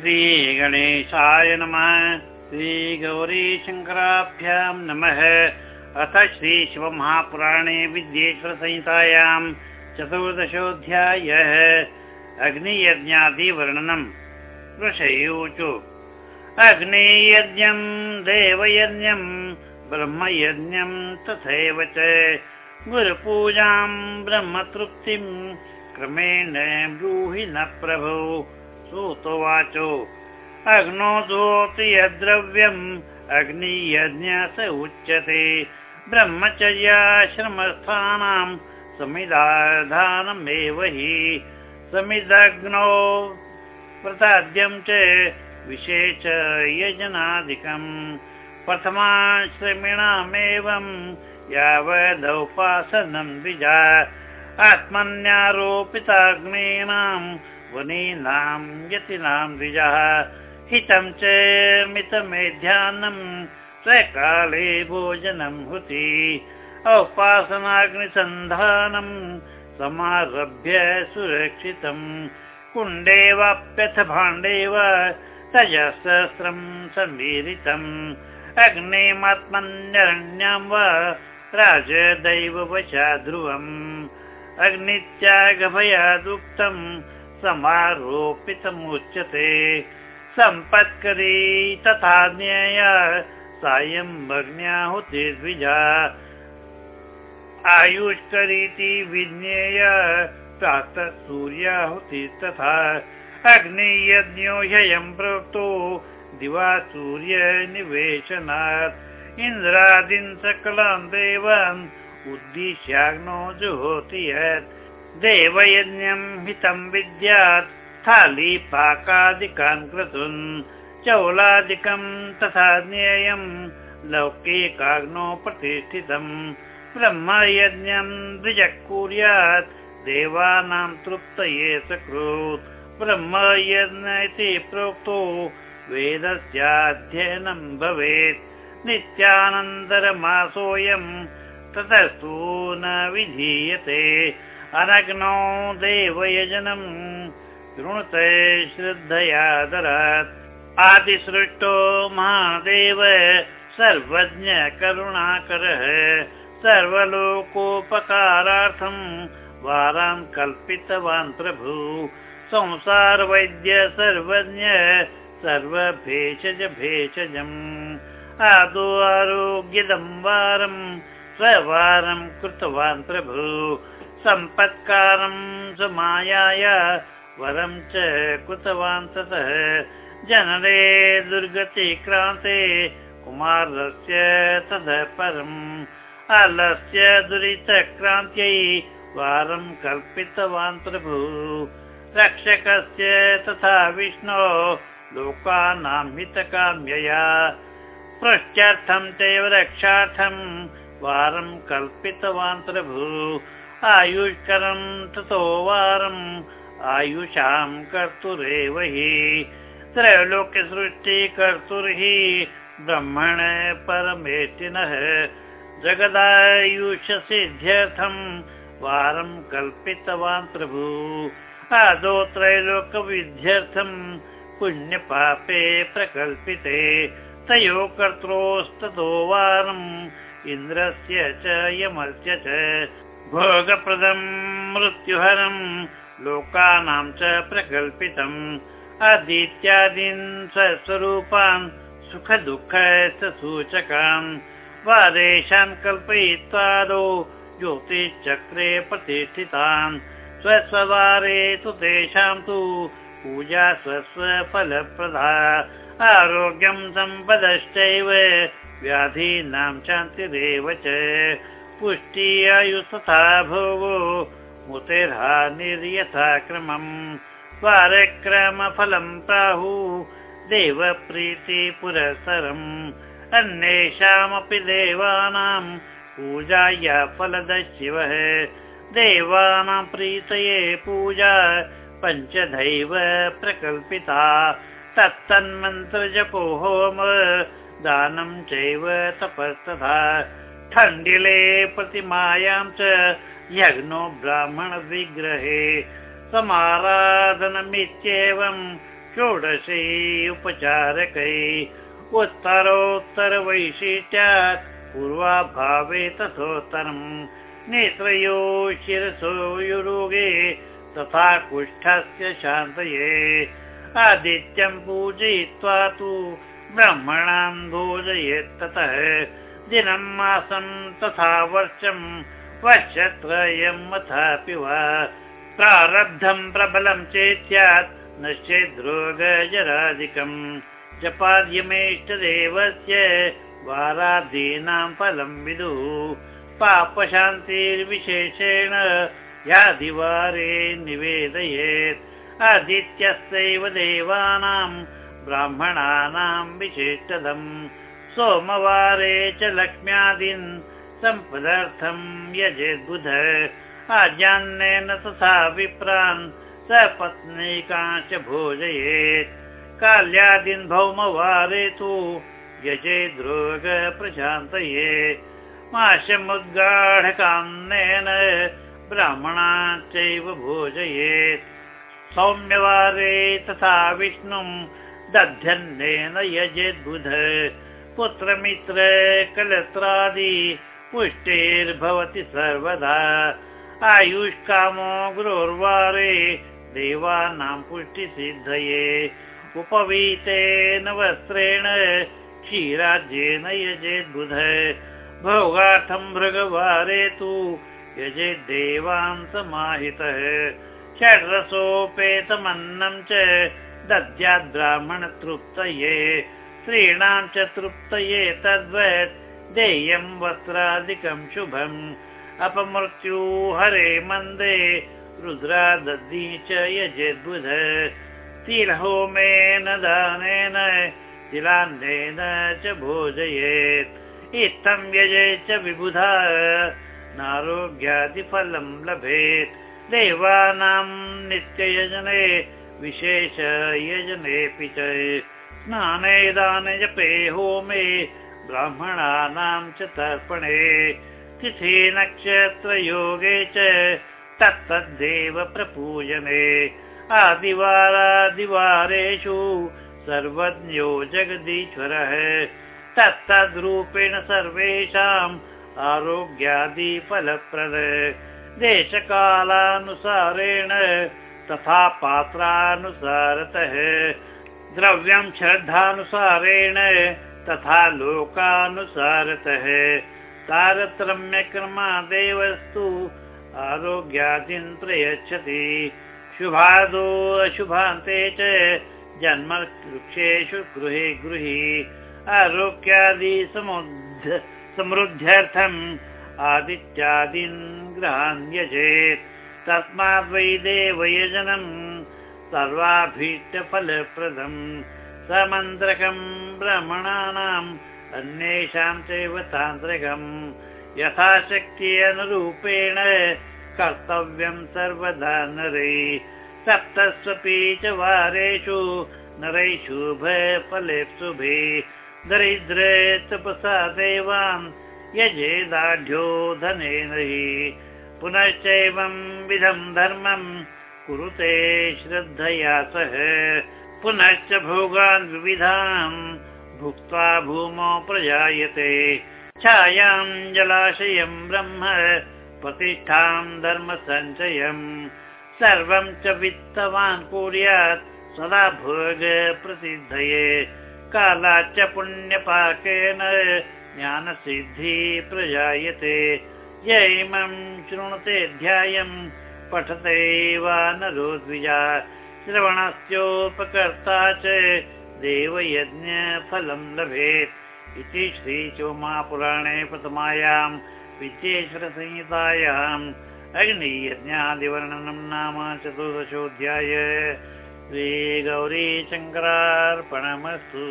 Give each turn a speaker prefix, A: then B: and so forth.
A: श्रीगणेशाय नमः। श्रीगौरीशङ्कराभ्यां नमः। अथ श्रीशिवमहापुराणे विद्येश्वरसंहितायां चतुर्दशोऽध्यायः। अग्नियज्ञादिवर्णनम् ऋषयोचु अग्नियज्ञम् देवयज्ञम् ब्रह्मयज्ञम् तथैव च। गुरुपूजाम् ब्रह्मतृप्तिम् क्रमेण ब्रूहि न प्रभो सूतोवाचो अग्नो दोति स उच्यते। ब्रह्मचर्याश्रमस्थानां समिधाधानमेव हि। समिदग्नौ प्रसाद्यं च विशेष यजनादिकम् प्रथमाश्रमिणामेवं यावदौपासनं द्विजा। आत्मन्यारोपिताग्नीनां वनीनां यतीनां द्विजः। हितं च मितमेध्यान्नं स्वकाले भोजनं हुति। औपासनाग्निसन्धानं समारभ्य सुरक्षितम् कुण्डे वाप्यथ भाण्डे वा तजसहस्रं समीरितम्। अग्निमात्मन्यरण्यां वा राजदैव वशा ध्रुवम् अग्नित्यागभयादुक्तम् समारोपितमुच्यते। सम्पत्करी तथा ज्ञेय सायम् अग्न्याहुति द्विजा आयुष्करीति विज्ञेय प्रातः सूर्याहुति तथा अग्नियज्ञो ह्ययम् प्रोक्तो दिवा सूर्यनिवेशनात् इन्द्रादीन् सकलान् देवान् उद्दिश्याग्नो जुहोति यत् देवयज्ञम् हितम् विद्यात् पाकादिकान् क्रतुन् चौलादिकम् तथा ज्ञेयम् लौकिकाग्नो प्रतिष्ठितम् ब्रह्मयज्ञम् द्विजः कुर्यात् देवानां तृप्तये सकृत् ब्रह्मयज्ञ इति प्रोक्तो वेदस्याध्ययनम् भवेत् नित्यानन्तरमासोऽयम् ततस्तु न विधीयते अनग्नो देवयजनम् शृणुते श्रद्धयादरात्। आदिसृष्टो महादेव सर्वज्ञ करुणाकरः। सर्वलोकोपकारार्थम् वारान् कल्पितवान् प्रभु। संसारवैद्य सर्वज्ञ सर्वभेषज भेषजम् आदौ आरोग्यदं वारम् स्ववारं कृतवान् प्रभु समायाय वरं च कृतवान् ततः जनरे दुर्गतिक्रान्ते कुमारस्य ततः परम्। अलस्य दुरितक्रान्त्यै वारं कल्पितवान् प्रभु। रक्षकस्य तथा विष्णो लोकानां हितकाम्यया। पृष्ट्यर्थं चैव रक्षार्थं वारं कल्पितवान् प्रभु आयुष्करं ततो वारम् आयुषां कर्तुरेव हि। त्रैलोक्यसृष्टिकर्तुर्हि ब्रह्मण परमेष्टिनः जगदायुषसिद्ध्यर्थं वारं कल्पितवान् प्रभु। आदौ त्रैलोकविध्यर्थं पुण्यपापे प्रकल्पिते। तयो कर्त्रोस्ततो वारम् इन्द्रस्य च यमस्य च भोगप्रदम् मृत्युहरम् च प्रकल्पितम्। आदित्यादीन् स्वस्वरूपान् सुखदुःखसूचकान् वादेशान् कल्पयित्वादौ ज्योतिश्चक्रे प्रतिष्ठितान्। स्वस्ववारे तु तेषां तु पूजा स्वस्वफलप्रदा। आरोग्यं सम्पदश्चैव व्याधीनां शान्तिरेव च पुष्टि आयुस्तथा भोगो मुतेर्हानिर्यथा क्रमम् कार्यक्रमफलं प्राहु देवप्रीति पुरःसरम् अन्येषामपि देवानां पूजाय फलदशिवः देवानां प्रीतये पूजा पञ्चदैव प्रकल्पिता तत्तन्मन्त्रजपो होम दानं चैव तपस्तथा ठण्डिले प्रतिमायां च यज्ञो ब्राह्मणविग्रहे समाराधनमित्येवं षोडशै उपचारकै उत्तरोत्तरवैशिष्ट्यात् पूर्वाभावे तथोत्तरम् नेत्रयो शिरसो युरोगे तथा कुष्ठस्य शान्तये आदित्यं पूजयित्वा तु ब्राह्मणान् भोजयेत् ततः दिनं मासं तथा वर्षम् वर्षत्रयम् अथापि वा। प्रारब्धं प्रबलं चेत् स्यात् न चेद्रोगजरादिकम् जपाद्यमेष्टदेवस्य वारादीनां विदुः। पापशान्तिर्विशेषेण यादिवारे निवेदयेत्। आदित्यस्यैव देवानां ब्राह्मणानां विशेषदम् सोमवारे च लक्ष्म्यादीन् सम्पदर्थं यजेद्बुध। आज्ञान्नेन तथा विप्रान् सपत्नीकाश्च भोजयेत्। काल्यादीन् भौमवारे तु यजेद्रोग प्रशान्तये माशमुद्गाढकान्नेन ब्राह्मणाश्चैव भोजयेत्। सौम्यवारे तथा विष्णुं दध्यन्नेन यजेद्बुध पुत्रमित्र कलत्रादि पुष्टेर्भवति सर्वदा। आयुष्कामो गुरोर्वारे देवानां पुष्टिसिद्धये। उपवीतेन वस्त्रेण क्षीराज्येन यजेद्बुध भोगार्थं भृगवारे तु यजेद्देवान् समाहितः। षड्रसोपेतमन्नं च दद्याद्ब्राह्मणतृप्तये स्त्रीणां च तृप्तये तद्वत् देयं वस्त्रादिकं शुभम्। अपमृत्यु हरे मन्दे रुद्रा दद्दी च यजेद्बुध। तिलहोमेन दानेन तिलान्नेन च भोजयेत्। इत्थं यजे च विबुधा नारोग्यादिफलं लभेत्। देवानां नित्ययजने विशेष यजनेऽपि च स्नाने दाने जपे होमे ब्राह्मणानां च तर्पणे। तिथि नक्षत्रयोगे च तत्तद्देव प्रपूजने। आदिवारादिवारेषु सर्वज्ञो जगदीश्वरः। तत्तद्रूपेण सर्वेषाम् आरोग्यादिफलप्रद। देशकालानुसारेण तथा पात्रानुसारतः द्रव्यं श्रद्धानुसारेण तथा लोकानुसारतः। तारतम्यक्रमादेवस्तु आरोग्यादीन् प्रयच्छति शुभादो अशुभान्ते च जन्मवृक्षेषु गृहे गृही। आरोग्यादि समृद्ध्यर्थम् आदित्यादीन् गृहान् यजेत् तस्माद् वै देवयजनम् सर्वाभीष्टफलप्रदम् समन्त्रकम् ब्राह्मणानाम् अन्येषां चैव तान्त्रिकम् यथाशक्ति अनुरूपेण कर्तव्यं सर्वदा नरै सप्तस्वपि च वारेषु नरैशुभफले शुभे दरिद्रे तपसा देवान् यजेदाढ्यो धनेन हि पुनश्चैवं विधं धर्मं कुरुते श्रद्धया सह पुनश्च भोगान् विविधान् भुक्त्वा भूमौ प्रजायते। छायां जलाशयं ब्रह्म प्रतिष्ठां धर्म सञ्चयम् सर्वं च वित्तवान् कुर्यात् सदा भोग प्रसिद्धये। कालाच्च पुण्यपाकेन ज्ञानसिद्धि प्रजायते। य इमं शृणुते ध्यायम् पठते वा नरोद्विजा श्रवणस्योपकर्ता च देवयज्ञफलं लभेत्। इति श्रीचोमापुराणे प्रथमायां विद्येश्वरसंहितायाम् अग्नियज्ञादिवर्णनं नाम चतुर्दशोऽध्याय। श्रीगौरीशङ्करार्पणमस्तु